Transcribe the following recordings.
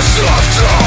soft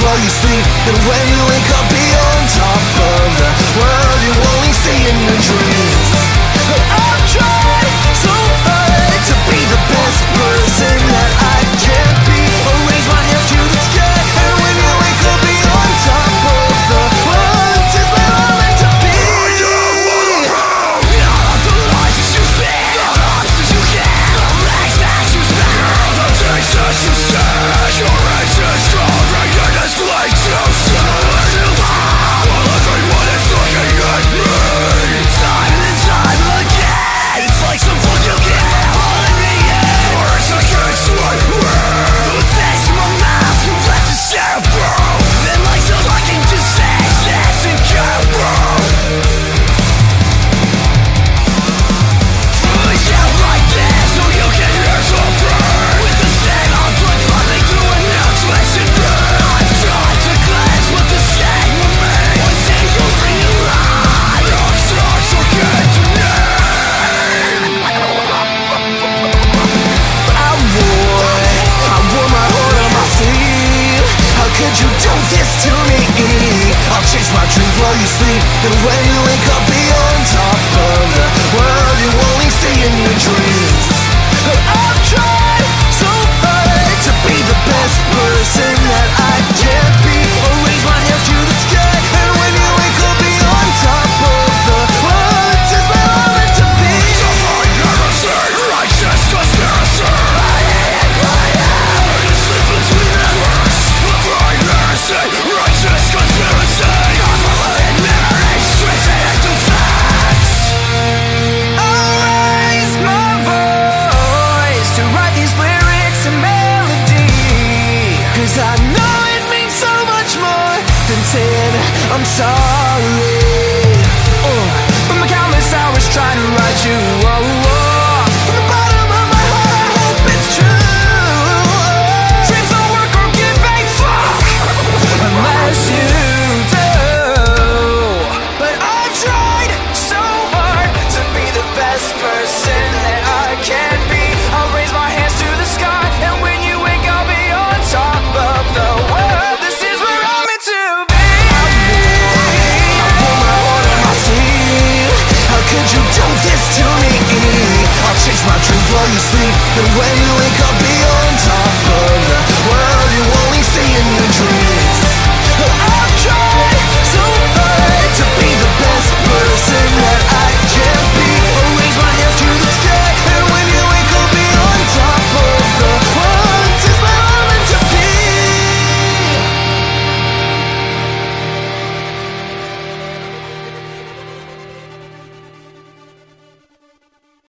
before you sleep And when While you sleep And when you wake up be on top of the world. You only see in your dreams. I'm sorry. before you sleep And when you wake up be